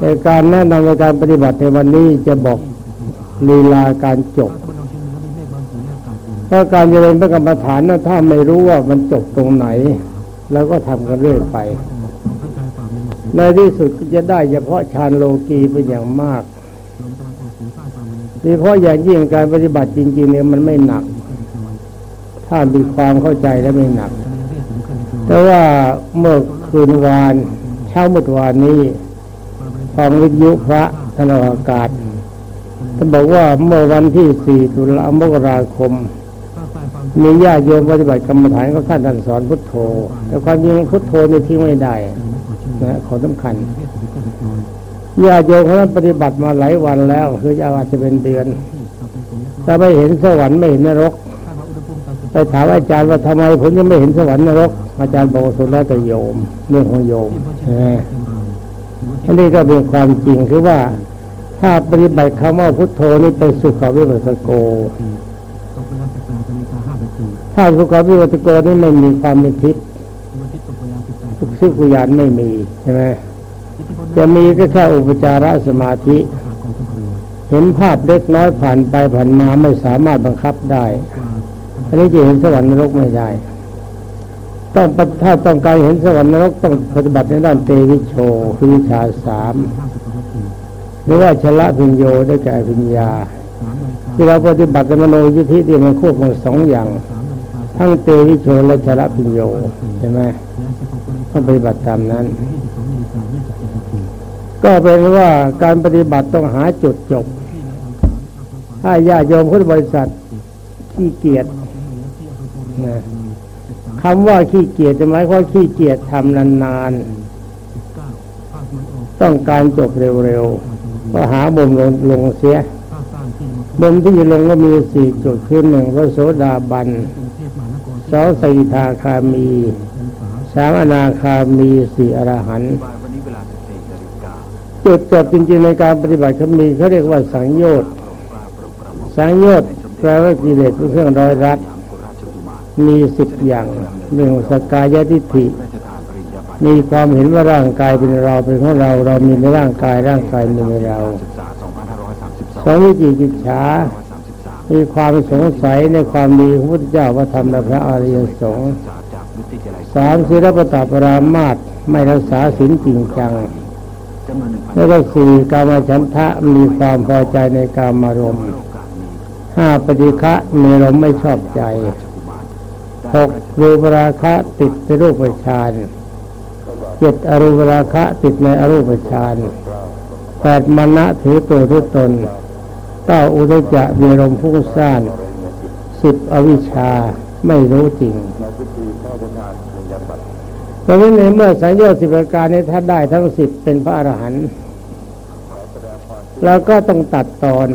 ในการแนะนำในการปฏิบัติในวันนี้จะบอกลีลาการจบเพราะการเจริญพระกรรมฐานนั้นถ้าไม่รู้ว่ามันจบตรงไหน แล้วก็ทำกันเรื่อยไป ในที่สุดก็จะได้เฉพาะฌานโลกีเป็นอย่างมากโดยเฉพาะอย่างยิ่งการปฏิบัติจริง ๆ เนี่ยมันไม่หนัก ถ้ามีความเข้าใจแล้วไม่หนัก แต่ว่าเมื่อคืนวานเช้าเมื่อวานนี้ ฟังวิทยุพระธนอากาศท่านบอกว่าเมื่อวันที่สี่ตุลามกราคม มีญาติโยมปฏิบัติกรรมฐานก็ท่านท่านสอนพุทโธ แต่ความจริงพุทโธในที่ไม่ได้นะขอสำคัญญาติโยมเขาปฏิบัติมาหลายวันแล้วคืออาจจะเป็นเดือนแต่ไม่เห็นสวรรค์ไม่เห็นนรกไปถามอาจารย์ว่าทำไมผมยังไม่เห็นสวรรค์นรก อาจารย์บอกสุดแล้วแต่โยมเรื่องของโยม อันนี้ก็เป็นความจริงคือว่าถ้าปฏิบัติคำว่าพุทโธนี่เป็นสุขวิปัสสโกถ้าสุขวิปัสสโกนี่ไม่มีความเป็นทิพย์ทุกสิกุยานไม่มีใช่ไหมจะมีก็แค่อุปจารสมาธิ เห็นภาพเล็กน้อยผ่านไปผ่านมาไม่สามารถบังคับได้ อันนี้จะเห็นสวรรค์นรกไม่ได้ ต้องถ้าต้องการเห็นสวรรค์นรกต้องปฏิบัติในด้านเตวิโชคือวิชาสามหรือว่าชละพิญโยได้แก่พิญญา ที่เราปฏิบัติในมโนยุทธิที่มันควบคุมสองอย่าง ทั้งเตวิโชและชละพิญโยใช่ไหมต้องปฏิบัติตามนั้น ก็เป็นว่าการปฏิบัติต้องหาจุดจบ ถ้าญาติโยมพุทธบริษัทขี้เกียจนะ คำว่าขี้เกียจจะหมายความขี้เกียจทำนานๆต้องการจบเร็วๆก็หาบ่มลงลงเสียบ่มที่จะลงก็มีสี่จุดคือหนึ่งพระโสดาบันสองสกิทาคามีสามอนาคามีสี่อรหันต์จุดจบจริงๆในการปฏิบัติเขามีเขาเรียกว่าสังโยชน์สังโยชน์แปลว่ากิเลสเป็นเครื่องร้อยรัด มีสิบอย่างหนึ่งสกายทิฏฐิมีความเห็นว่าร่างกายเป็นเราเป็นของเรา เรามีในร่างกายร่างกายมีในเราสองวิจิกิจฉามีความสงสัยในความดีของพระพุทธเจ้าว่าทำและพระอริยสงฆ์สามศีลปตปรามาตไม่รักษาศีลจริงจังแล้วก็สี่กามฉันทะมีความพอใจในกามารมณ์ห้าปฏิฆะมีลมไม่ชอบใจ หกรูปราคะติดในรูปฌานเจ็ดอรูปราคะติดในอรูปฌานแปดมณะถือตัวทุกตนเก้าอุตจะมีลมพุ่งซ่านสิบอวิชชาไม่รู้จริงเพราะฉะนั้ในเมื่อสัญญาสิบประการนี้ถ้าได้ทั้งสิบเป็นพระอรหันต์แล้วก็ต้องตัดตอน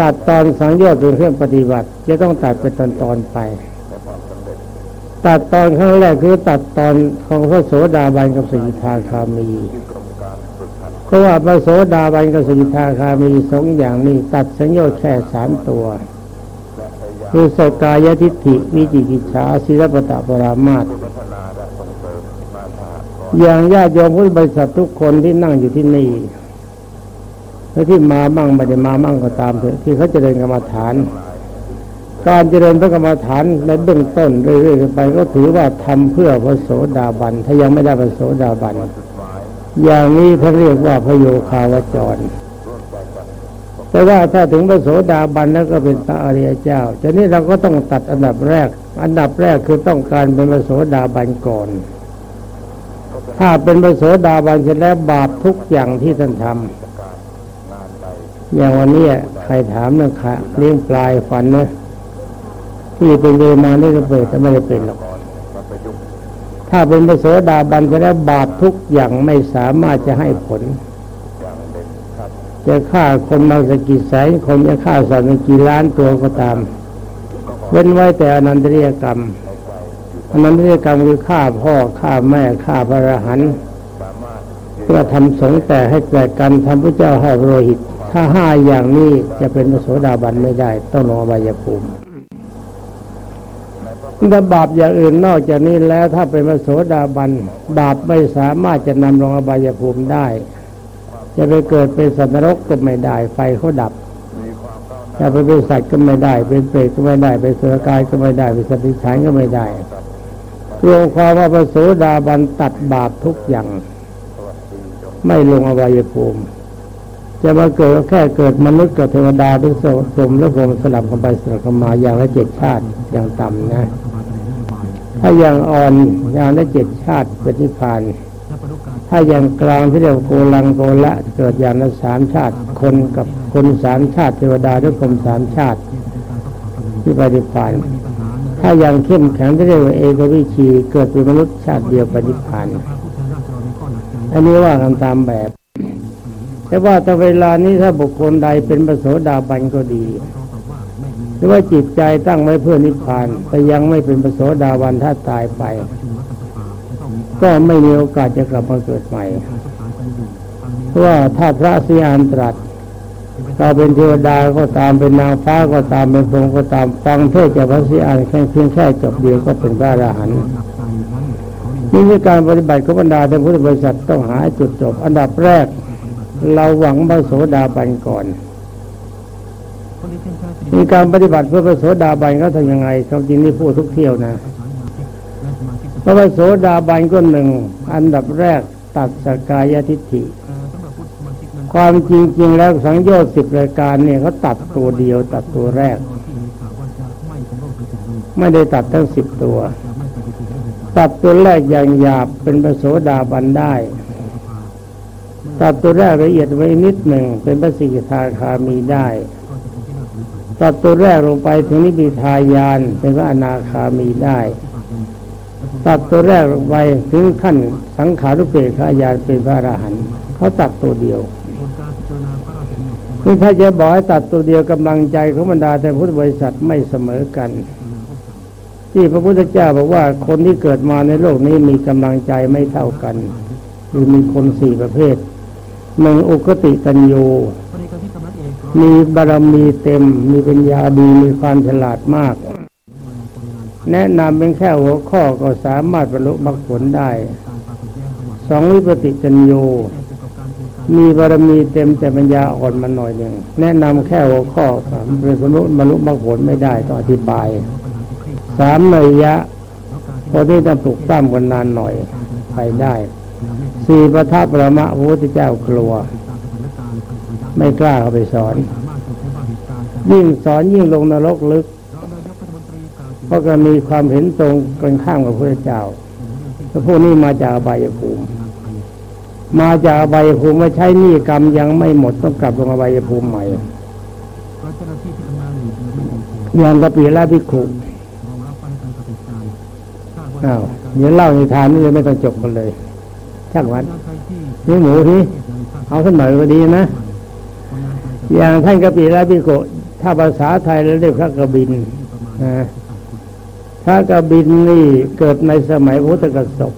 ตัดตอนสังโยชน์เป็นเครื่องปฏิบัติ จะต้องตัดเป็นตอนตอนไป ตัดตอนครั้งแรกคือตัดตอนของพระโสดาบันกับสกิทาคามีเพราะว่าพระโสดาบันกับสกิทาคามีสองอย่างนี้ ตัดสังโยชน์แค่สามตัวคือสกายทิฏฐิวิจิกิจฉาศิลปตะปรามาตอย่างญาติโยมพุทธบริษัททุกคนที่นั่งอยู่ที่นี่ และที่มามั่งไม่ได้มามั่งก็ตามเถอะที่เขาเจริญกรรมฐาน การเจริญพระกรรมฐานในเบื้องต้นเรื่อยๆไป ก็ถือว่าทำเพื่อพระโสดาบัน ถ้ายังไม่ได้พระโสดาบัน อย่างนี้เขาเรียกว่าพโยคาวจร แต่ว่าถ้าถึงพระโสดาบันแล้วก็เป็นพระอริยเจ้าจะนี้เราก็ต้องตัดอันดับแรก อันดับแรกคือต้องการเป็นพระโสดาบันก่อนถ้าเป็นพระโสดาบันเสร็จแล้วบาปทุกอย่างที่ท่านทำ อย่างวันนี้ใครถามเรื่องขาเลี้ยงปลายฝันนะที่เป็นเวมานี่ก็เปิดแต่ไม่ได้เป็นหรอกถ้าเป็นพระโสดาบันก็แล้วบาปทุกอย่างไม่สามารถจะให้ผลจะฆ่าคนมาสกิแสนคนจะฆ่าสัตว์กี่ล้านตัวก็ตาม เว้นไว้แต่อนันตริยกรรมอนันตริยกรรมคือฆ่าพ่อฆ่าแม่ฆ่าพระรหันต์เพื่อทำสงแต่ให้เกิดการทำพระเจ้าห่อโรหิต ถ้าห้าอย่างนี้จะเป็นโสดาบันไม่ได้ ต้องลงอบายภูมิถ้าบาปอย่างอื่นนอกจากนี้แล้วถ้าเป็นโสดาบัน บาปไม่สามารถจะนำลงอบายภูมิได้ จะไปเกิดเป็นสัตว์นรกก็ไม่ได้ ไฟเขาดับจะไปเป็นสัตว์ก็ไม่ได้ เป็นเปรตก็ไม่ได้ เป็นสุรกายก็ไม่ได้เป็นสัตว์ดิฉันก็ไม่ได้รวมความว่าพระโสดาบันตัดบาปทุกอย่าง ไม่ลงอบายภูมิ จะมาเกิดก็แค่เกิดมนุษย์กับเทวดาทุกสมและผมสลับกันไปสลับกันมาอย่างละเจ็ดชาติอย่างต่ำนะ ถ้าอย่างอ่อนอย่างละเจ็ดชาติเป็นนิพพานถ้าอย่างกลางที่เรียกว่าโกลังโกละเกิดอย่างละสามชาติ คนกับคนสามชาติเทวดาทุกคนสามชาติ ที่ปฏิพานถ้าอย่างเข้มแข็งที่เรียกว่าเอกวิชีเกิดเป็นมนุษย์ชาติเดียวปฏิพานอันนี้ว่ากันตามแบบ แต่ว่าแต่เวลานี้ถ้าบุคคลใดเป็นประโสดาบันก็ดีหรือว่าจิตใจตั้งไว้เพื่อนิพพานแต่ยังไม่เป็นประโสดาบันถ้าตายไป ก็ไม่มีโอกาสจะกลับมาเกิดใหม่เพราะว่าถ้าพระสีอานตรัสเราเป็นเทวดาก็ตามเป็นนางฟ้าก็ตามเป็นพรหมก็ตามฟังเทศจากพระสีอานแค่เพียงแค่จบเดียวก็เป็นพระอรหันต์นี่คือการปฏิบัติของบรรดาในพุทธบริษัทต้องหาจุดจบ อันดับแรก เราหวังพระโสดาบันก่อนมีการปฏิบัติเพื่อพระโสดาบันเขาทำยังไงเขาจริงนี่พูดทุกเที่ยวนะพระโสดาบันก็หนึ่งอันดับแรกตัดสกายทิฏฐิความจริงๆแล้วสังโยชน์สิบรายการเนี่ยเขาตัดตัวเดียวตัดตัวแรก ไม่ได้ตัดทั้งสิบตัว ตัดตัวแรกอย่างหยาบเป็นพระโสดาบันได้ ตัดตัวแรกละเอียดไว้นิดหนึ่งเป็นพระสิกขาคามีได้ตัดตัวแรกลงไปถึงนิพพายานเป็นพระอนาคามีได้ตัดตัวแรกลงไปถึงขั้นสังขารุเปกขายานเป็นพระอรหันต์เขาตัดตัวเดียวนี่ถ้าจะบอกให้ตัดตัวเดียวกำลังใจของบรรดาแต่พุทธบริษัทไม่เสมอกัน ที่พระพุทธเจ้าบอกว่าคนที่เกิดมาในโลกนี้มีกำลังใจไม่เท่ากัน คือมีคนสี่ประเภท หนึ่งอุคติตัญญูมีบารมีเต็ม มีปัญญาดีมีความฉลาดมาก แนะนำเป็นแค่หัวข้อก็สามารถบรรลุมรรคผลได้ สองวิปติจัญญูมีบารมีเต็มแต่ปัญญาอ่อนมาหน่อยหนึ่งแนะนำแค่หัวข้อเป็นบรรลุบรรลุมรรคผลไม่ได้ต้องอธิบาย สามเนยยะพอที่ต้องปลุกตั้มกันนานหน่อยไปได้ สี่ประทับประมะพระพุทธเจ้ากลัว ไม่กล้าเข้าไปสอน ยิ่งสอนยิ่งลงนรกลึกเพราะก็มีความเห็นตรงกันข้ามกับพระเจ้าแล้วพวกนี้มาจากอบายภูมิ มาจากอบายภูมิมาใช้หนี้กรรมยังไม่หมดต้องกลับลงอบายภูมิใหม่อย่างกระปีละพิขุอ้าวเดี๋ยวเล่าในทานนี่เลยไม่ต้องจบกันเลย ช่างวันนี่หมูที่เอาขึ้นหน่อยก็ดีนะ อย่างท่านกปีละพิโกถ้าภาษาไทยเราเรียกพระกบินพระกบินนี่เกิดในสมัยพุทธกสบ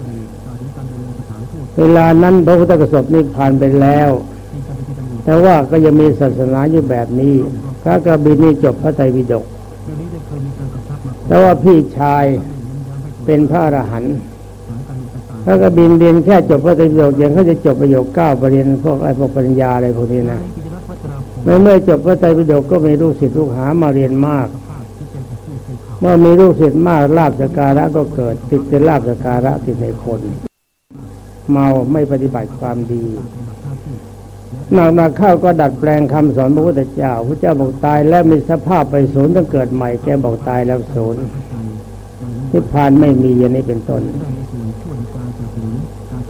เวลานั้นพระพุทธกสบนี่ผ่านไปแล้ว แต่ว่าก็ยังมีศาสนาอยู่แบบนี้ พระกบินนี่จบพระไตรปิฎกแต่ว่าพี่ชายเป็นพระอรหันต์ พระกบินเรียนแค่จบพระไตรปิฎกย่างเขาจะจบประโยคเก้าประเรียนพวกไอ้พวกปริญญาอะไรพวกนี้นะเมื่อเมื่อจบพระไตรปิฎกก็มีลูกศิษย์ลูกหามาเรียนมาก เมื่อมีลูกศิษย์มากลาบสการะก็เกิด ติดเป็นลาบสการะติดในคน เมาไม่ปฏิบัติความดีหนักหนักเข้าก็ดัดแปลงคำสอนพระพุทธเจ้าพระเจ้าบอกตายแล้วมีสภาพไปศูนย์ต้องเกิดใหม่แกบอกตายแล้วศูนย์ที่ผ่านไม่มีอย่างนี้เป็นต้น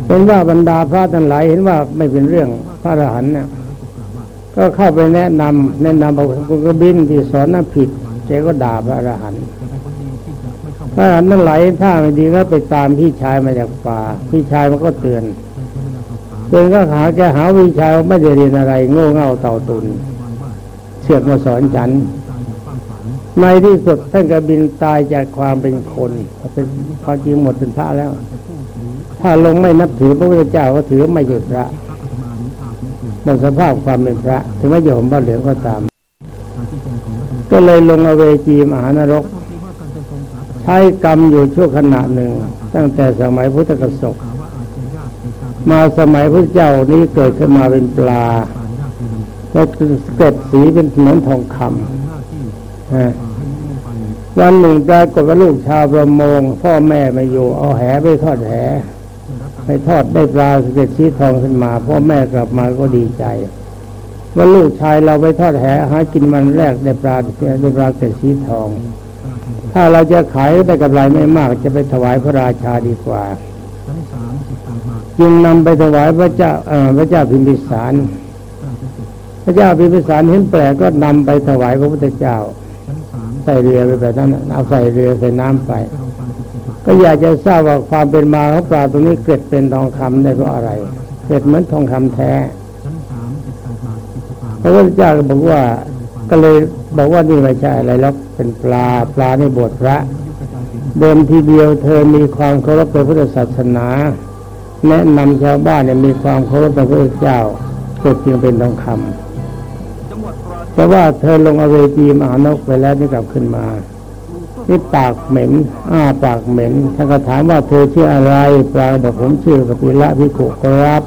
เป็นว่าบรรดาพระทั้งหลายเห็นว่าไม่เป็นเรื่องพระอรหันต์เนี่ยก็เข้าไปแนะนำแนะนำบอกคุณกบินที่สอนน่ะผิดแกก็ด่าพระอรหันต์พระอรหันต์นั่นไหลถ้าไม่ดีก็ไปตามพี่ชายมาจากป่า พี่ชายมันก็เตือนเตือนก็หาแกหาวิชาไม่ได้เรียนอะไร โง่เง่าเต่าตุนเสือกมาสอนฉันในที่สุดท่านกบินตายจากความเป็นคนเป็นความจริงหมดเป็นพระแล้ว ถ้าลงไม่นับถือพระพุทธเจ้าก็ถือไม่ใช่พระหมดสภาพความเป็นพระ ถึงแม้จะห่มผ้าเหลืองก็ตาม ก็เลยลงอเวจีมหานรกทช้กรรมอยู่ชั่วขณะหนึ่ง ตั้งแต่สมัยพุทธกสกมาสมัยพระเจ้านี้เกิดขึ้นมาเป็นปลาก็เกิดสีเป็นเหมือนทองคำวันหนึ่งปรากฏว่าลูกชาวประมง พ่อแม่ไม่อยู่เอาแหไปทอดแห ไปทอดได้ปลาสเก็ดสีทองขึ้นมาพ่อแม่กลับมาก็ดีใจ ว่าลูกชายเราไปทอดแหหากินมันแรกได้ปลาได้ปลาเก็ดสีทอง ถ้าเราจะขายได้กำไรไม่มากจะไปถวายพระราชาดีกว่าจึงนำไปถวายพระเจ้าพระเจ้าพิมพิสาร พระเจ้าพิมพิสารเห็นแปลกก็นำไปถวายพระพุทธเจ้า ใส่เรือไปแบบนั้นเอาใส่เรือใส่น้ำไป ก็อยากจะทราบว่าความเป็นมาของปลาตัวนี้เกิดเป็นทองคำได้เพราะอะไรเกิดเหมือนทองคำแท้พระพุทธเจ้าก็บอกว่าก็เลยบอกว่านี่ไม่ใช่อะไรแล้วเป็นปลาปลาในบทพระ เดิมทีเดียวเธอมีความเคารพในพุทธศาสนา แนะนำชาวบ้านเนี่ยมีความเคารพในพระเจ้าเกิดจึงเป็นทองคำแต่ว่าเธอลงอเวจีมหานกไปแล้วนี่กลับขึ้นมา นี่ปากเหม็น อ้าปากเหม็นท่านก็ถามว่าเธอชื่ออะไรปลาบอกผมชื่อปฏิละพิขุกรับ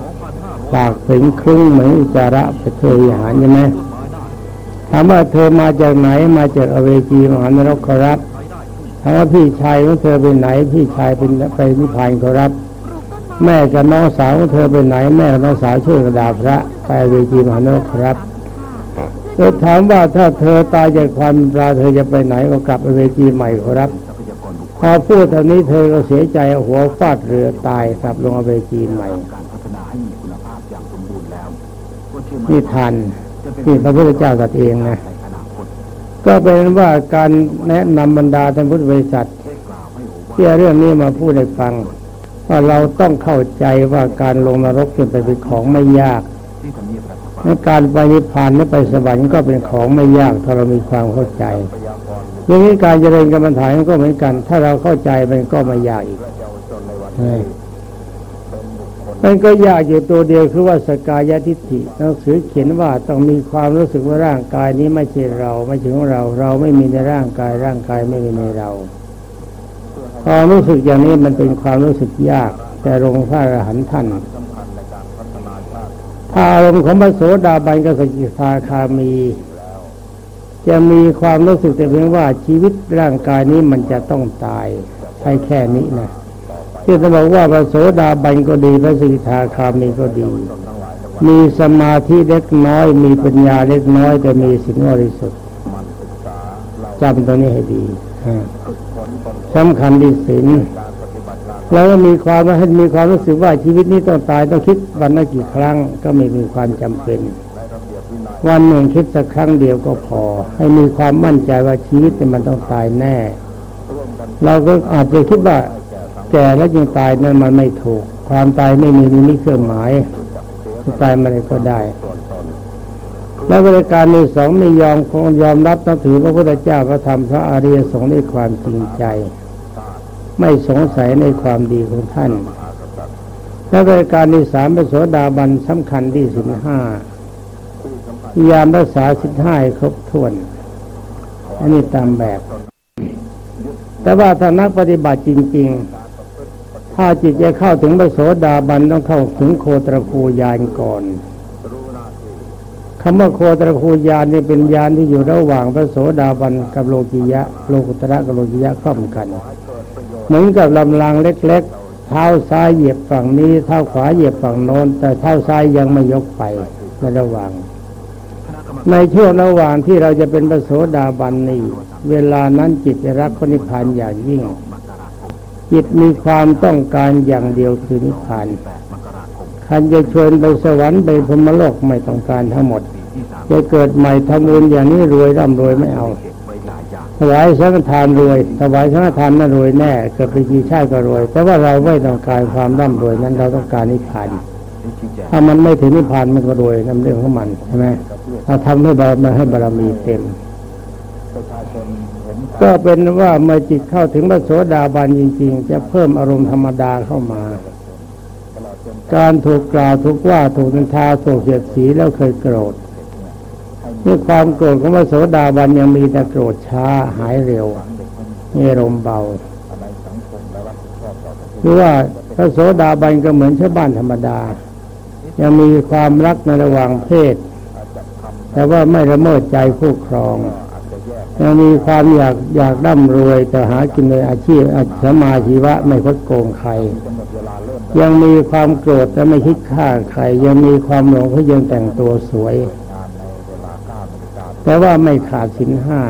ปากถึงครึ่งเหมือนอุจาระไปเทวิหารใช่ไหมถามว่าเธอมาจากไหนมาจากอเวจีมหานรกครับถามว่าพี่ชายของเธอเป็นไหน พี่ชายเป็นไปนิพพานครับ แม่กับน้องสาวของเธอเป็นไหน แม่กับน้องสาวช่วยกระดาพระไปอเวจีมหานรกครับ เธอถามว่าถ้าเธอตายจากความปลาเธอจะไปไหนก็กลับไปเวจีใหม่ครับพอพูดเท่านี้เธอก็เสียใจหัวฟาดเรือตายกลับลงอเวจีใหม่นี่ทันที่พระพุทธเจ้าตัดเองนะก็เป็นว่าการแนะนำบรรดาท่านพุทธบริษัทที่เรื่องนี้มาพูดให้ฟัง ว่าเราต้องเข้าใจว่าการลงนรกเป็นเป็นของไม่ยาก และการไปนิพพานและไปสวรรค์ก็เป็นของไม่ยากถ้าเรามีความเข้าใจอย่างนี้การเจริญกรรมฐานก็เหมือนกัน ถ้าเราเข้าใจมันก็ไม่ยากอีกมันก็ยากอยู่ตัวเดียวคือว่าสกายทิฏฐิหนังสือเขียนว่าต้องมีความรู้สึกว่าร่างกายนี้ไม่ใช่เรา ไม่ใช่ของเรา เราไม่มีในร่างกาย ร่างกายไม่มีในเราความรู้สึกอย่างนี้มันเป็นความรู้สึกยาก แต่หลวงพระอรหันต์ท่าน อารมณ์ของพระโสดาบันกับสกิทาคามี จะมีความรู้สึกแต่เพียงว่าชีวิตร่างกายนี้มันจะต้องตายใช่แค่นี้นะที่จะบอกว่าพระโสดาบันก็ดีพระสกิทาคามีก็ดี มีสมาธิเล็กน้อย มีปัญญาเล็กน้อยแต่มีสิ่งบริสุทธิ์จำตรงนี้ให้ดีสำคัญที่ศีล แล้วก็มีความให้มีความรู้สึกว่าชีวิตนี้ต้องตายต้องคิดวันละกี่ครั้งก็ไม่มีความจำเป็น วันหนึ่งคิดสักครั้งเดียวก็พอ ให้มีความมั่นใจว่าชีวิตมันต้องตายแน่ เราก็อาจจะคิดว่าแก่แล้วยังตายนั้นมันไม่ถูก ความตายไม่มีนิเครื่องหมายตายมาเลยก็ได้ แล้วบริการในสองไม่ยอมคงยอมรับนับถือพระพุทธเจ้าพระธรรมพระอริยสงฆ์ด้วยความจริงใจ ไม่สงสัยในความดีของท่านและรายการที่สามเป็นโสดาบันสำคัญที่สิบห้ายามรักษาสิบห้าครบถ้วน อันนี้ตามแบบ แต่ว่าถ้านักปฏิบัติจริง ๆ ถ้าจิตจะเข้าถึงพระโสดาบันต้องเข้าถึงโคตรภูยานก่อนคำว่าโคตรภูยานนี่เป็นยานที่อยู่ระหว่างพระโสดาบันกับโลกิยะ โลกุตระกับโลกิยะครอบกัน เหมือนกับลำรางเล็ก ๆ เท้าซ้ายเหยียบฝั่งนี้เท้าขวาเหยียบฝั่งโน้น แต่เท้าซ้ายยังไม่ยกไปในระหว่าง ในช่วงระหว่างที่เราจะเป็นพระโสดาบันนี้เวลานั้นจิตจะรักนิพพานอย่างยิ่ง จิตมีความต้องการอย่างเดียวคือนิพพานคันจะชวนไปสวรรค์ไปพรมโลกไม่ต้องการทั้งหมดจะเกิดใหม่ทำบุญอย่างนี้รวยร่ำรวยไม่เอา ถวายสังฆทานรวยถวายสังฆทานนั่นรวยแน่เกิดไปกี่ชาติก็รวย แต่ว่าเราไม่ต้องการความร่ำรวยนั้นเราต้องการนิพพานถ้ามันไม่ถึงนิพพานมันก็รวยนั่นเรื่องของมันใช่ไหมถ้าทำให้บารมาให้บารมีเต็มก็เป็นว่าเมื่อจิตเข้าถึงพระโสดาบันจริง ๆ จะเพิ่มอารมณ์ธรรมดาเข้ามา การถูกกล่าวถูกว่าถูกนินทาถูกเสียดสีแล้วเคยโกรธ นี่ความโกรธของพระโสดาบันยังมีแต่โกรธช้าหายเร็วมีอารมณ์เบาคือว่าพระโสดาบันก็เหมือนชาวบ้านธรรมดา ยังมีความรักในระหว่างเพศ แต่ว่าไม่ละเมิดใจคู่ครองยังมีความอยากอยากร่ำรวยแต่หากินในอาชีพอาสมาชีวะไม่คดโกงใคร ยังมีความโกรธแต่ไม่คิดฆ่าใคร ยังมีความหลงเพราะยังแต่งตัวสวย แต่ว่าไม่ขาดสินห้า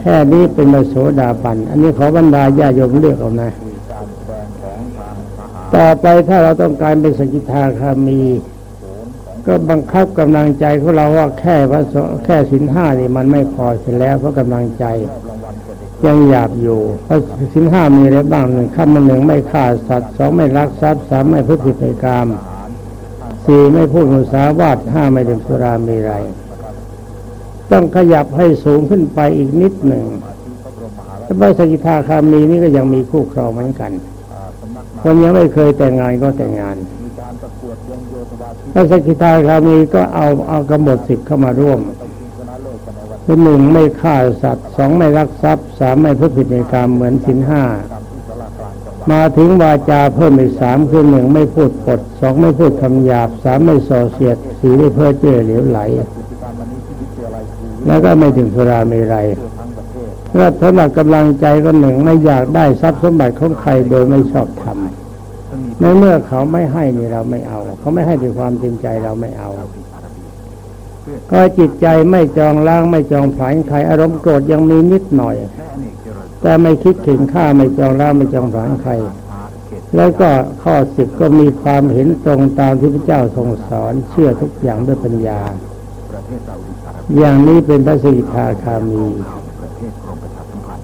แค่นี้เป็นมโสดาบัน อันนี้ขอบรรดาญาโยมเลือกเอานะ ต่อไปถ้าเราต้องการเป็นสกิทาคามี ก็บังคับกำลังใจของเราว่าแค่พระโสแค่สินห้านี่มันไม่พอเสร็จแล้วเพราะกำลังใจ ยังหยาบอยู่เพราะสินห้ามีอะไรบ้างหนึ่งขั้นมาหนึ่งไม่ฆ่าสัตว์สองไม่ลักทรัพย์สามไม่พูดผิดในกรรมสี่ไม่พูดมุสาวาทห้าไม่ดื่มสุรามีไร ต้องขยับให้สูงขึ้นไปอีกนิดหนึ่งถ้าไม่สกิทาคามีนี่ก็ยังมีคู่ครองเหมือนกันคนยังไม่เคยแต่งงานก็แต่งงานถ้าสกิทาคามีก็เอาเอากำหนดสิทธิ์เข้ามาร่วมคือหนึ่งไม่ฆ่าสัตว์สองไม่รักทรัพย์สามไม่พูดผิดในกรรมเหมือนสินห้ามาถึงวาจาเพิ่มอีกสามคือหนึ่งไม่พูดปดสองไม่พูดคำหยาบสามไม่ส่อเสียดสี่ไม่เพ้อเจ้อเหลวไหล แล้วก็ไม่ถึงสุราเมรัยแล้วสำหรับกำลังใจก็หนึ่งไม่อยากได้ทรัพย์สมบัติของใครโดยไม่ชอบทำในเมื่อเขาไม่ให้นี่เราไม่เอา เขาไม่ให้ด้วยความจริงใจเราไม่เอาก็จิตใจไม่จองล้างไม่จองผลายใครอารมณ์โกรธยังมีนิดหน่อย แต่ไม่คิดถึงค่าไม่จองล้างไม่จองผลายใคร แล้วก็ข้อสิบก็มีความเห็นตรงตามที่พระเจ้าทรงสอนเชื่อทุกอย่างด้วยปัญญา อย่างนี้เป็นพระสกิทาคามี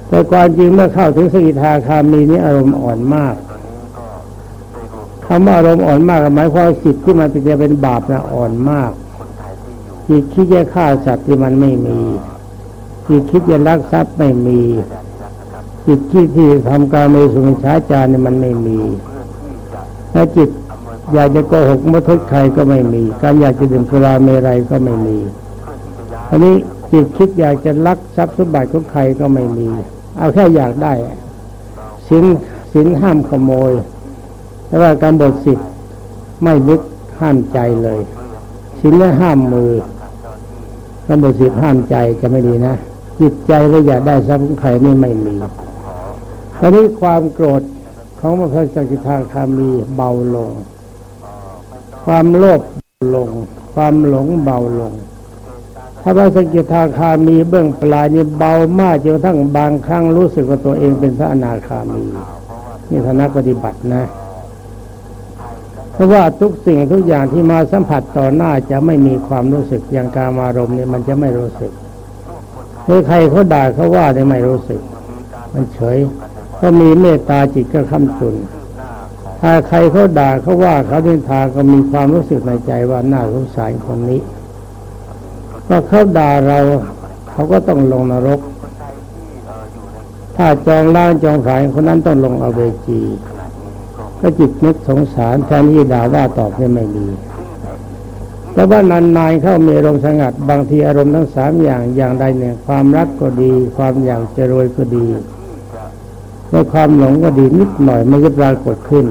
แต่ความจริงเมื่อเข้าถึงสกิทาคามีนี้อารมณ์อ่อนมากคำว่าอารมณ์อ่อนมากหมายความจิตที่มันจะเป็นบาปนะอ่อนมากจิตคิดจะฆ่าสัตว์ที่มันไม่มีจิตคิดจะลักทรัพย์ไม่มีจิตคิดที่ทำการเมสุมิชาจารนี่มันไม่มีและจิตอยากจะโกหกมทุกใครก็ไม่มี การอยากจะดื่มสุราเมรัยก็ไม่มี อันนี้จิตคิดอยากจะลักทรัพย์สมบัติของใครก็ไม่มี เอาแค่อยากได้สินสินห้ามขโมยแต่ว่าการบทสิทธิ์ไม่นึกห้ามใจเลยสินและห้ามมือการบทสิทธิ์ห้ามใจจะไม่ดีนะจิตใจแล้วอยากได้ทรัพย์ของใครนี่ไม่มีตอนนี้ความโกรธของพระสกิทาคามีเบาลง ความโลภลง ความหลงเบาลง ถ้าพระสกิทาคามีเบื้องปลายนี่เบามากจนกระทั่งบางครั้งรู้สึกว่าตัวเองเป็นพระอนาคามีนี่ฐานะปฏิบัตินะ เพราะว่าทุกสิ่งทุกอย่างที่มาสัมผัสต่อหน้าจะไม่มีความรู้สึกอย่างการมารมณ์เนี่ยมันจะไม่รู้สึกเมื่อใครเขาด่าเขาว่าเนี่ยไม่รู้สึก มันเฉยก็มีเมตตาจิตก็ค้ำจุนถ้าใครเขาด่าเขาว่าเขาดินทาก็มีความรู้สึกในใจว่าน่าสงสารคนนี้ ก็เขาด่าเราเขาก็ต้องลงนรก ถ้าจองล่างจองขายคนนั้นต้องลงอเวจีก็จิตนึกสงสารแทนที่ด่าว่าตอบนี่ไม่ดีแต่ว่านานๆเข้ามีอารมณ์สงัด บางทีอารมณ์ทั้งสามอย่างอย่างใดเนี่ยความรักก็ดี ความอยากจะรวยก็ดีและความหลงก็ดีนิดหน่อยมันจะปรากฏขึ้น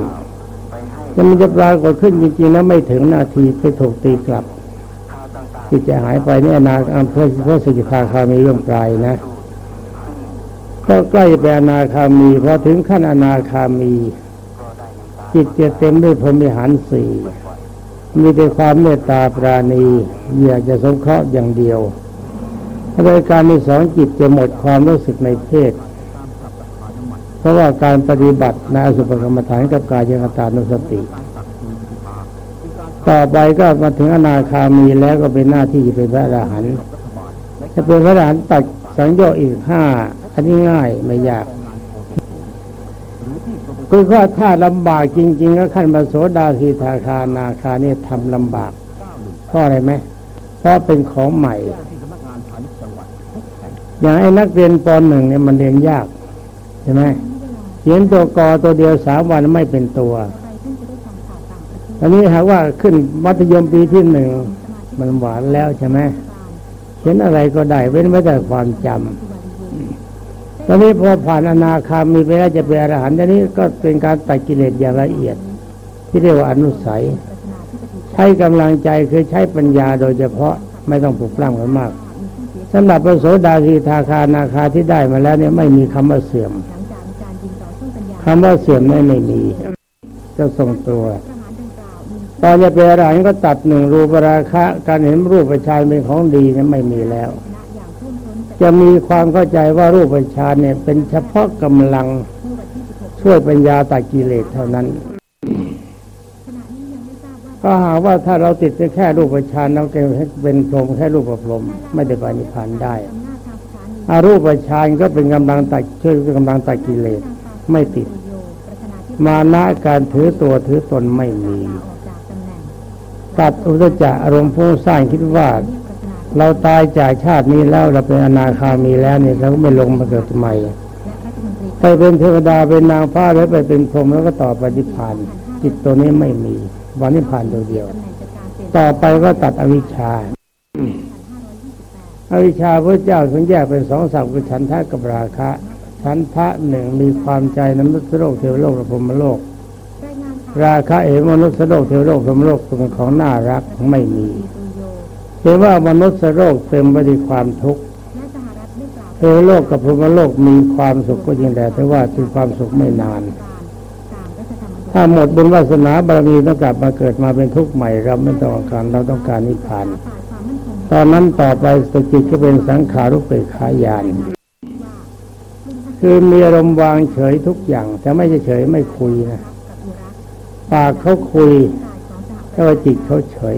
แต่มันจะปรากฏขึ้นจริงๆแล้วไม่ถึงนาทีไปถูกตีกลับ ที่จะหายไปนี่นาอำเภอพระสิกขาคามีเรื่องปลายนะ ก็ใกล้ไปอนาคามีพอถึงขั้นอนาคามี จิตจะเต็มด้วยพรหมิหารสี่มีแต่ความเมตตาปราณีอยากจะสงเคราะห์อย่างเดียวรายการมีสองจิตจะหมดความรู้สึกในเพศ เพราะว่าการปฏิบัติในอสุภกรรมฐานกับกายยังตานุสติ ต่อไปก็มาถึงอนาคามีแล้วก็เป็นหน้าที่เป็นพระอรหันต์จะเป็นพระอรหันต์ตัดสังโยชน์อีกห้าอันนี้ง่ายไม่ยากคือว่าถ้าลำบากจริง ๆ ก็ขั้นมาโสดาสีทาคานาคาเนี่ยทำลำบากเพราะอะไรไหมเพราะเป็นของใหม่ อย่างไอ้นักเรียนปหนึ่งเนี่ยมันเรียนยากใช่ไหมเขียนตัวกอตัวเดียวสามวันไม่เป็นตัว อันนี้หากว่าขึ้นมัธยมปีที่หนึ่งมันหวานแล้วใช่ไหมเขียนอะไรก็ได้เว้นไว้แต่ความจำตอนนี้พอผ่านอนาคามีไปแล้วจะเป็นอรหันต์ตอนนี้ก็เป็นการตัดกิเลสอย่างละเอียด ที่เรียกว่าอนุสัย ใช้กำลังใจคือใช้ปัญญาโดยเฉพาะไม่ต้องปลุกปล้ำกันมากสำหรับพระโสดาคีทาคานาคาที่ได้มาแล้วเนี่ยไม่มีคำว่าเสื่อมคำว่าเสื่อมไม่ไม่มีจะทรงตัว ตอนจะเป็นอรหันต์ก็ตัดหนึ่งรูปราคะ การเห็นรูปประชานเป็นของดีเนี่ยไม่มีแล้ว จะมีความเข้าใจว่ารูปประชานเนี่ย เป็นเฉพาะกำลังช่วยปัญญาตัดกิเลสเท่านั้นก็หาว่าถ้าเราติดไปแค่รูปประชานเราเป็นพรมแค่รูปประพรมไม่ได้ปานิพพานได้อารูปประชานก็เป็นกำลังตัดช่วยกำลังตัดกิเลสไม่ติด มานะการถือตัวถือตนไม่มี ตัดอุตจักอารมณ์ผู้สร้างคิดว่า เราตายจากชาตินี้แล้วเราเป็นอนาคามีแล้วเนี่ยเราก็ไม่ลงมาเกิดใหม่ไปเป็นเทวดาเป็นนางฟ้าแล้วไปเป็นพรหมแล้วก็ต่อไปนิพพานจิตตัวนี้ไม่มีวันนิพพานตัวเดียว ต่อไปก็ตัดอวิชชาอวิชชาพระเจ้าทรงแยกเป็นสองสัพคือฉันทะกับราคะ ฉันทะหนึ่งมีความใจนมนุษย์โลกเทวโลกและพรหมโลก ราคะเอมนุษย์โลกเทวโลกพรหมโลกเป็นของน่ารักไม่มีเห็นว่ามนุษย์โลกเต็มไปด้วยความทุกข์เทวโลกกับพรหมโลกมีความสุขก็จริงแต่แต่ว่าคือความสุขไม่นาน ถ้าหมดบุญวาสนาบารมีต้องกลับมาเกิดมาเป็นทุกข์ใหม่เราไม่ต้องการเราต้องการนิพพานตอนนั้นต่อไปสจิตก็เป็นสังขารุปเปขายาน คือมีอารมณ์วางเฉยทุกอย่าง แต่ไม่เฉยไม่คุยนะ ปากเขาคุยแต่ว่าจิตเขาเฉย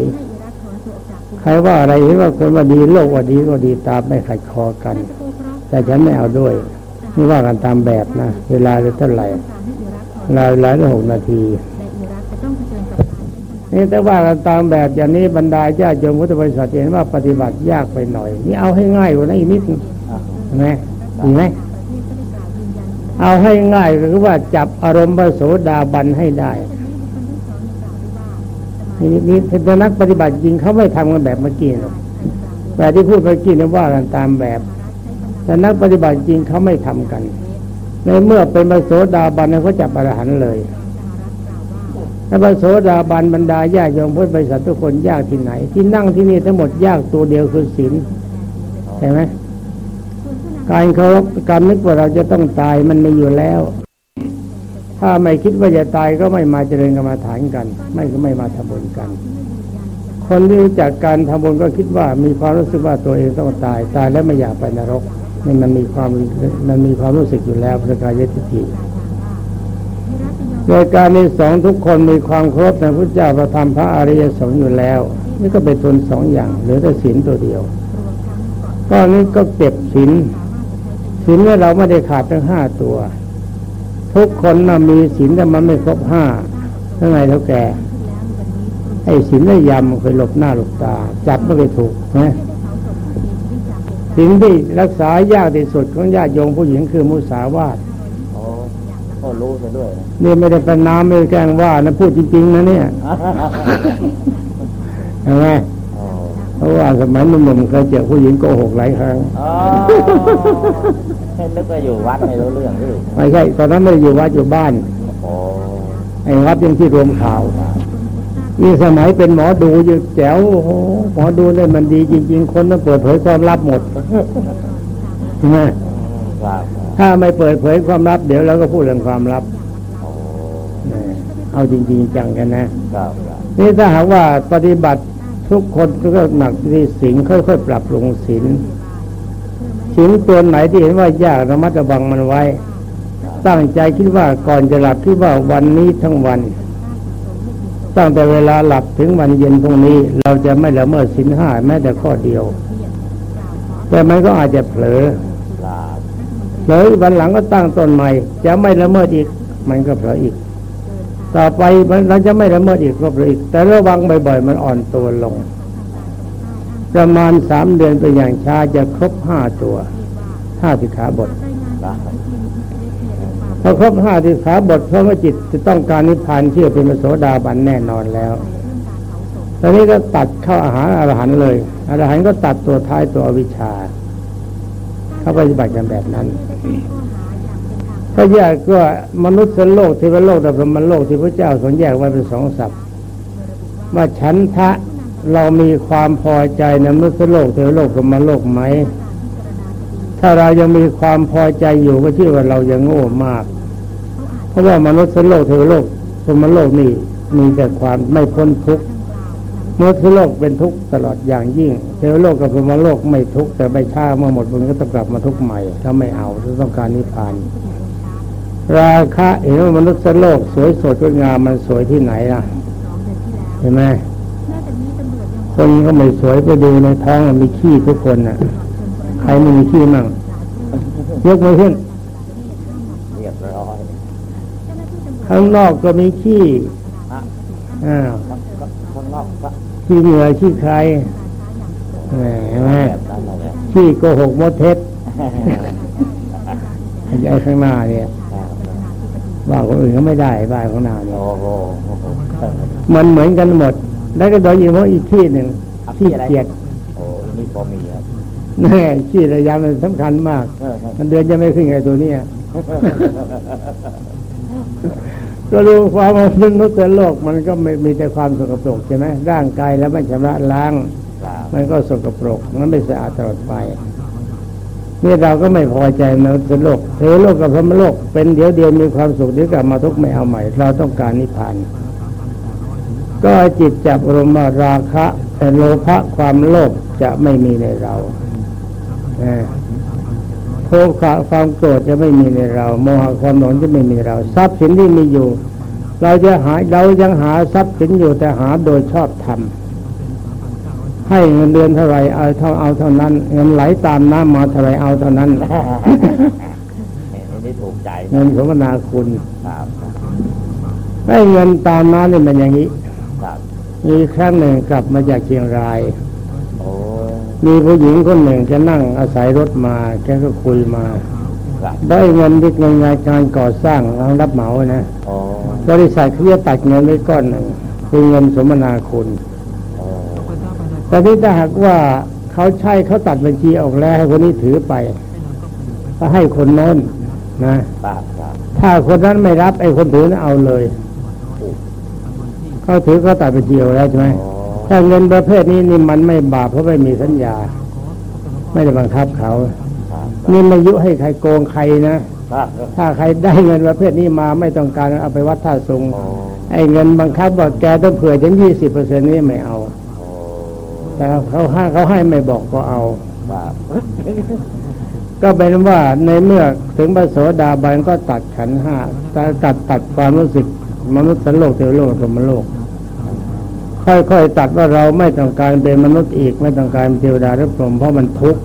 ใครว่าอะไรเห็นว่าคนว่าดีโลกว่าดีก็ดีตามไม่ขัดคอกัน แต่ฉันไม่เอาด้วยไม่ว่ากันตามแบบนะ เวลาเท่าไหร่เวลาหลายหกนาทีนี่แต่ว่ากันตามแบบอย่างนี้บรรดาญาติโยมพุทธบริษัทเห็นว่าปฏิบัติยากไปหน่อย นี่เอาให้ง่ายกว่านั้นอีกนิดเห็นไหมดีไหมเอาให้ง่ายก็คือว่าจับอารมณ์พระโสดาบันให้ได้ นี่นี่เป็นนักปฏิบัติจริงเขาไม่ทำกันแบบเมื่อกี้หรอกแต่ที่พูดเมื่อกี้นี่ว่ากันตามแบบ แต่นักปฏิบัติจริงเขาไม่ทำกัน ในเมื่อเป็นพระโสดาบันเขาจับอรหันเลยถ้าพระโสดาบันบรรดาญาโยมพุทธบริษัททุกคนยากที่ไหน ที่นั่งที่นี่ทั้งหมดยากตัวเดียวคือศีลใช่ไหมการเคารพการนึกว่าเราจะต้องตายมันมีอยู่แล้ว ถ้าไม่คิดว่าจะตายก็ไม่มาเจริญกรรมาฐานกัน ไม่ก็ไม่มาทำบุญกัน คนที่รู้จักการทำบุญก็คิดว่ามีความรู้สึกว่าตัวเองต้องตายตายแล้วไม่อยากไปนรกนี่มันมีความมันมีความรู้สึกอยู่แล้วประกายติทิโดยการในสองทุกคนมีความเคารพในพระเจ้าประธรรมพระอริยสงฆ์อยู่แล้ว นี่ก็เป็นทนสองอย่างเหลือแต่ศีลตัวเดียวก็นี้ก็เก็บศีลศีลเนี่ยเราไม่ได้ขาดทั้งห้าตัว ทุกคนน่ะมีศีลแต่มันไม่ครบห้าทั้งไงเท่าแก่ไอ้ศีลระยำเคยหลบหน้าหลบตา จับไม่เคยถูกนะสิ่งที่รักษายากที่สุดของญาติโยมผู้หญิงคือมุสาวาทอ๋อก็รู้ซะด้วยนะนี่ไม่ได้เป็นน้ำไม่ได้แกล้งว่านะพูดจริงๆนะเนี่ยเห็นไหมอ๋อเพ ราะว่าสมัยหนุ่มๆเคยเจอผู้หญิงโกหกหลายครั้งอ๋อเห็นนึกว่าอยู่วัดไม่รู้เรื่องหรือไม่ใช่ตอนนั้นไม่ได้อยู่วัดอยู่บ้านโอ้ไอ้วัดยังที่รวมข่าวนี่สมัยเป็นหมอดูอยู่แจ๋วโอ้โหหมอดูเนี่ยมันดีจริง ๆ คนต้องเปิดเผยความลับหมดใช่ไหมครับถ้าไม่เปิดเผยความลับเดี๋ยวเราก็พูดเรื่องความลับโอ้เอาจริง ๆ จังกันนะครับครับนี่ถ้าหากว่าปฏิบัติ ทุกคนก็หนักที่ศีลค่อยๆปรับปรุงศีลศีลตัวไหนที่เห็นว่ายากระมัดระวังมันไว้ ตั้งใจคิดว่าก่อนจะหลับคิดว่าวันนี้ทั้งวัน ตั้งแต่เวลาหลับถึงวันเย็นพรุ่งนี้ เราจะไม่ละเมิดศีลห้าแม้แต่ข้อเดียว แต่มันก็อาจจะเผลอเผลอวันหลังก็ตั้งต้นใหม่ จะไม่ละเมิดอีก มันก็เผลออีก ต่อไปมันเราจะไม่ละเมิดอีกก็เลออีก แต่ระวังบ่อยๆ มันอ่อนตัวลง ประมาณสามเดือนเป็นอย่างช้าจะครบห้าตัวห้าสิขาบทพอครบห้าสิขาบทเพราะว่าจิตจะต้องการนิพพานเชื่อเป็นพระโสดาบันแน่นอนแล้วตอนนี้ก็ตัดเข้าอาหารอรหันเลยอรหันก็ตัดตัวท้ายตัววิชา เขาปฏิบัติกันแบบนั้น ก็แยกก็มนุษย์โลกเทวโลกแต่พรหมโลกที่พระเจ้าทรงแยกไว้เป็นสองสัพท์ว่าฉันทะเรามีความพอใจในมนุษย์โลกเทวโลกพรหมโลกไหม ถ้าเรายังมีความพอใจอยู่ก็ชื่อว่าเรายังโง่มาก เพราะว่ามนุษย์โลกเทวโลกพรหมโลกนี่มีแต่ความไม่พ้นทุกข์มนุษย์โลกเป็นทุกข์ตลอดอย่างยิ่งเทวโลกกับพรหมโลกไม่ทุกข์แต่ไปช้าเมื่อหมดบุญก็ต้องกลับมาทุกข์ใหม่ถ้าไม่เอาถ้าต้องการนิพพาน ราคะเห็นว่ามนุษย์โลก สวยสดงดงามมันสวยที่ไหนล่ะเห็นไหมคนก็ไม่สวยไปดูในท้องมีขี้ทุกคนน่ะ ใครไม่มีขี้มั่งยกมือขึ้นเรียบร้อยข้างนอกก็มีขี้ฮะอ้าวมันก็ข้างนอกก็ขี้เหงื่อขี้ใครแหมเห็นไหมแบบนั้นเลยขี้โกหกมดเท็จไอ้ข้างหน้าเนี่ย ว่าคนอื่นก็ไม่ได้บ้านข้างหน้าเนี่ยโอ้โหมันเหมือนกันหมด แล้วก็โดยเฉพาะอีกที่หนึ่งขี้เกียจโอ้นี่พอมีครับแน่ขี้ระยะมันสำคัญมากเออมันเดือนจะไม่ขึ้นไงตัวเนี้ยก็รู้ความว่ามนุษย์โลกมันก็ไม่มีแต่ความสกปรกใช่ไหมร่างกายแล้วไม่ชำระล้างครับมันก็สกปรกมันไม่สะอาดตลอดไป นี่เราก็ไม่พอใจมนุโลกเทโลกกับพรมโลกเป็นเดี๋ยวเดียวมีความสุขเดี๋ยวกลับมาทุกข์ไม่เอาใหม่ เราต้องการนิพพานก็จิตจับรมาราคะแต่โลภะความโลภจะไม่มีในเราโทสะความโกรธจะไม่มีในเรา โมหะความหลงจะไม่มีเรา ทรัพย์สินที่มีอยู่ เราจะหาเรายังหาทรัพย์สินอยู่แต่หาโดยชอบธรรม ให้เงินเดือนเท่าไหรเอาเท่าเอาเท่านั้นเงินไหลตามน้ำมาเท่าไหรเอาเท่านั้นอันนี้ถูกใจเงินสมนาคุณครับให้เงินตามน้ำนี่เป็นอย่างนี้ครับมีครั้งหนึ่งกลับมาจากเชียงรายโอ้มีผู้หญิงคนหนึ่งแกนั่งอาศัยรถมาแกก็คุยมาครับได้เงินที่เงินงานการก่อสร้างเรารับเหมานะโอ้บริษัทเขาจะตัดเงินไว้ก้อนหนึ่งคือเงินสมนาคุณโอ้ แต่ที่ถ้าหากว่าเขาใช้เขาตัดบัญชีออกแล้วให้คนนี้ถือไปก็ให้คนโน้นนะครับครับถ้าคนนั้นไม่รับไอ้คนถือนั้นเอาเลยเขาถือเขาตัดบัญชีออกแล้วใช่ไหมโอ้ถ้าเงินประเภทนี้นี่มันไม่บาปเพราะไม่มีสัญญา ไม่ได้บังคับเขาครับนี่ไม่ยุให้ใครโกงใครนะครับถ้าใครได้เงินประเภทนี้มาไม่ต้องการเอาไปวัดท่าทรงโอ้ไอ้เงินบังคับว่าแกต้องเผื่อฉันยี่สิบเปอร์เซ็นต์นี้ไม่เอา โอ้แต่เขาให้เขาให้ไม่บอกก็เอาครับก็เป็นว่าในเมื่อถึงพระโสดาบันก็ตัดขันธ์ห้าตัดตัดตัดความรู้สึกมนุษย์สันโลกเทวโลกธรรมโลก ค่อยๆตัดว่าเราไม่ต้องการเป็นมนุษย์อีกไม่ต้องการเป็นเทวดาหรือพรหมเพราะมันทุกข์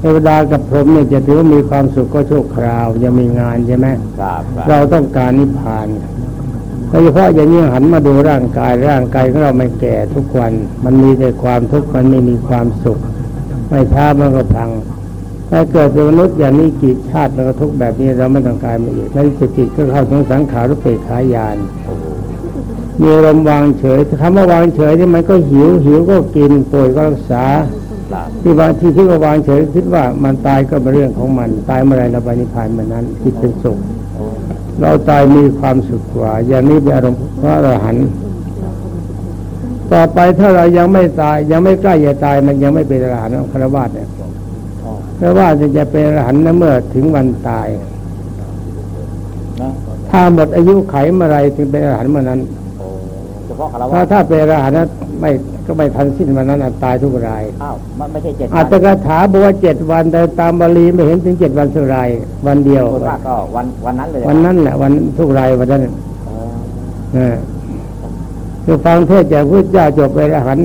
เทวดากับพรหมเนี่ยจะถือว่ามีความสุขก็ชั่วคราวจะมีงานใช่ไหมครับครับเราต้องการนิพพาน โดยเฉพาะอย่างนี้หันมาดูร่างกายร่างกายของเราไม่แก่ทุกวัน มันมีแต่ความทุกข์มันไม่มีความสุข ไม่ช้ามันก็พังถ้าเกิดเป็นมนุษย์อย่างนี้กี่ชาติมันก็ทุกแบบนี้เราไม่ต้องการมาอีกแล้วจิตจิตก็เข้าถึงสังขารรุปเปกขายานมีลมวางเฉยคำว่าวางเฉยนี่มันก็หิวหิวก็กินป่วยก็รักษาที่บางที่คิดว่าวางเฉยคิดว่ามันตายก็เป็นเรื่องของมัน ตายเมื่อไรเราไปนิพพานเมื่อนั้นจิตเป็นสุข เราตายมีความสุขกว่า อย่างนี้เป็นอารมณ์พระอรหันต์ต่อไปถ้าเรายังไม่ตายยังไม่ใกล้จะตายมันยังไม่เป็นอรหันต์คารวะเนี่ยโอ้คารวะจะเป็นอรหันต์นะเมื่อถึงวันตายนะถ้าหมดอายุไขเมื่อไรถึงเป็นอรหันต์เมื่อนั้นโอ้เฉพาะคารถ้าวะถ้าเป็นอรหันต์นั้นไม่ ก็ไม่ทันสิ้นวันนั้นอะตายทุกรายอ้าวมันไม่ใช่เจ็ดอาตกถาบอกว่าเจ็ดวันแต่ตามบาลีไม่เห็นถึงเจ็ดวันสุราย วันเดียวส่วนมากก็วันวันนั้นเลยวันนั้นแหละวันทุกรายวันนั้นโอ้นะคือฟังเทศน์จากพระเจ้าจบไปแล้วหัน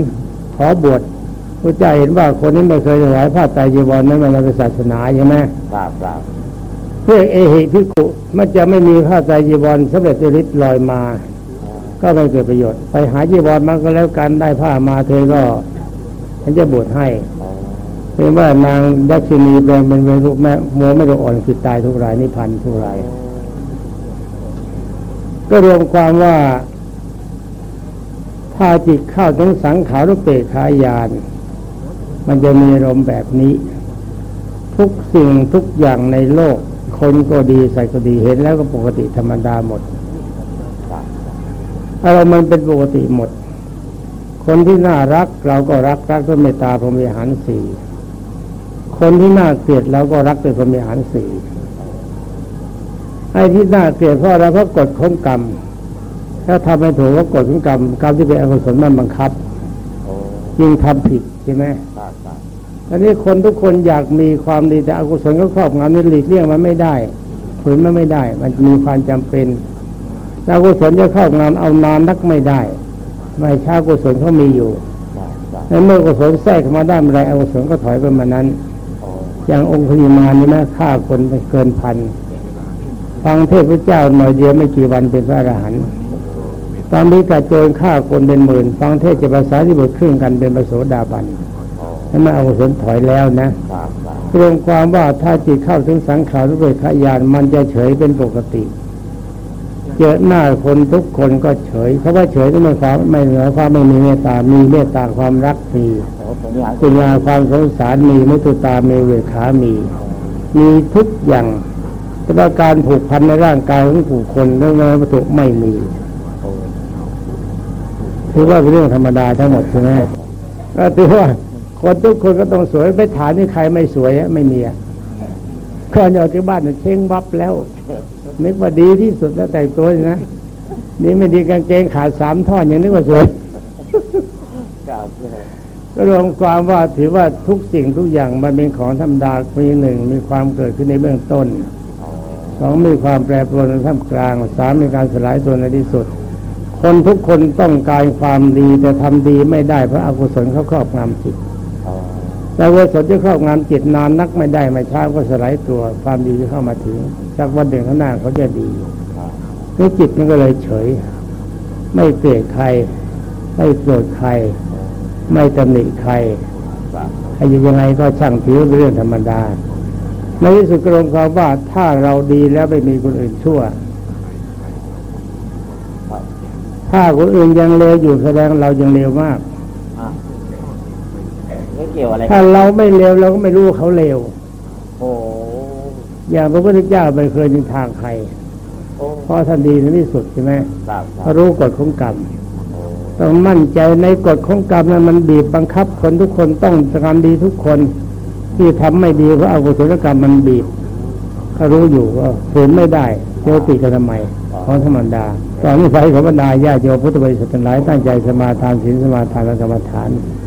ขอบวชพระเจ้าเห็นว่าคนนี้ไม่เคยถวายผ้าไตรจีวรนั้นมันเป็นศาสนาใช่ไหมครับครับเพื่อเอหิพิกุมันจะไม่มีผ้าไตรจีวรสำเร็จฤทธิ์ลอยมา ก็ไม่เกิดประโยชน์ ไปหาจีวรมันก็แล้วกันได้ผ้ามาเธอก็ฉันจะบวชให้โอ้เป็นว่านางยักษินีแปลงเป็นเวรุแม่โมไม่ต้องอ่อนคือตายทุกรายนิพพันธ์ทุกราย ก็รวมความว่าถ้าจิตเข้าถึงสังขารุปเปกขายาน มันจะมีอารมแบบนี้ ทุกสิ่งทุกอย่างในโลก คนก็ดีใส่ก็ดีเห็นแล้วก็ปกติธรรมดาหมด อะไรมันเป็นปกติหมด คนที่น่ารักเราก็รักรักด้วยเมตตาพรหมีหารสี่คนที่น่าเกลียดเราก็รักด้วยพรหมีหารสี่ไอ้ที่น่าเกลียดเพราะอะไรเพราะกฎของกรรม ถ้าทำไม่ถูกก็กฎของกรรมกรรมที่เป็นอกุศลมันบังคับยิ่งทำผิดใช่ไหมอันนี้คนทุกคนอยากมีความดีแต่อกุศลก็ครอบงำนี่หลีกเลี่ยงมันไม่ได้ฝืนมันไม่ได้ มันมีความจำเป็น แล้วอกุศลจะครอบงำเอานานนักไม่ได้ ไม่ช้ากุศลเขามีอยู่ครับครับในเมื่อกุศลแทรกเข้ามาได้เมื่อไรอกุศลก็ถอยไปมานั้นโอ้อย่างองค์พญมานี่นะฆ่าคนไปเกินพันฟังเทพเจ้าหน่อยเดียวไม่กี่วันเป็นพระอรหันต์ตอนนี้กระโจนฆ่าคนเป็นหมื่น ฟังเทศจะภาษาที่บทครึ่งกันเป็นประโสดาบันโอ้นั่นมาเอากุศลถอยแล้วนะครับครับรวมความว่าถ้าจิตเข้าถึงสังขารรูปเวทญาณมันจะเฉยเป็นปกติ เจอหน้าคนทุกคนก็เฉย เพราะว่าเฉยก็ไม่ความไม่เหนือความไม่มีเมตตา มีเมตตาความรักมีโอ้ผมอยากปัญญาความสงสารมีมุตุตามีเวขามี มีทุกอย่างแต่ว่าการผูกพันในร่างกายของผู้คนเรื่องวัตถุไม่มีถือว่าเป็นเรื่องธรรมดาทั้งหมดใช่ไหมก็ถือว่าคนทุกคนก็ต้องสวยไปถามนี่ใครไม่สวยไม่มีอะก่อนออกจากบ้านเนี่เช่งวับแล้ว นึกว่าดีที่สุดแล้วแต่งตัวนี่นะนี่ไม่ดีกางเกงขาดสามท่อนยังนึกว่าสวยครับก็รวมความว่าถือว่าทุกสิ่งทุกอย่างมันเป็นของธรรมดามีหนึ่งมีความเกิดขึ้นในเบื้องต้นโอ้สองมีความแปรปรวนในท่ามกลางสามมีการสลายตัวในที่สุด คนทุกคนต้องการความดีแต่ทำดีไม่ได้เพราะอากุศลเขาครอบงำจิตโอ้ แต่กุศลจะครอบงำจิตนานนักไม่ได้ไม่ช้าก็สลายตัวความดีจะเข้ามาถึงจากวันหนึ่งข้างหน้าเขาจะดีครับนี่จิตมันก็เลยเฉย ไม่เกลียดใคร ไม่โกรธใคร ไม่ตำหนิใครใครยังไงก็ช่างถือเรื่องธรรมดาในที่สุดกรงความว่าถ้าเราดีแล้วไม่มีคนอื่นชั่ว ถ้าคนอื่นยังเลวอยู่แสดงเรายังเลวมาก ไม่เกี่ยวอะไรถ้าเราไม่เลวเราก็ไม่รู้ว่าเขาเลวโอ้อย่างพระพุทธเจ้าไม่เคยนินทางใครโอ้เพราะท่านดีในที่สุดใช่ไหมครับคเพรับราะรู้กฎของกรรมโอ้ต้องมั่นใจในกฎของกรรมนั้นมันบีบบังคับคนทุกคนต้องทำดีทุกคน ที่ทำไม่ดีเพราะอากุศลกรรมมันบีบเขารู้อยู่ว่าฝืนไม่ได้เจอติกันทำไมของธรรมดา ตอนนี้ใส่ของบรรดาญาติโยมพุทธบริษัททั้งหลายตั้งใจสมาทานศีลสมาทานและกรรมฐานค